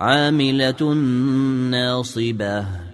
عاملة ناصبة.